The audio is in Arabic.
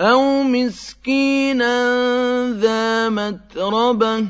أَوْ مِسْكِينًا ذَا مَتْرَبَةٍ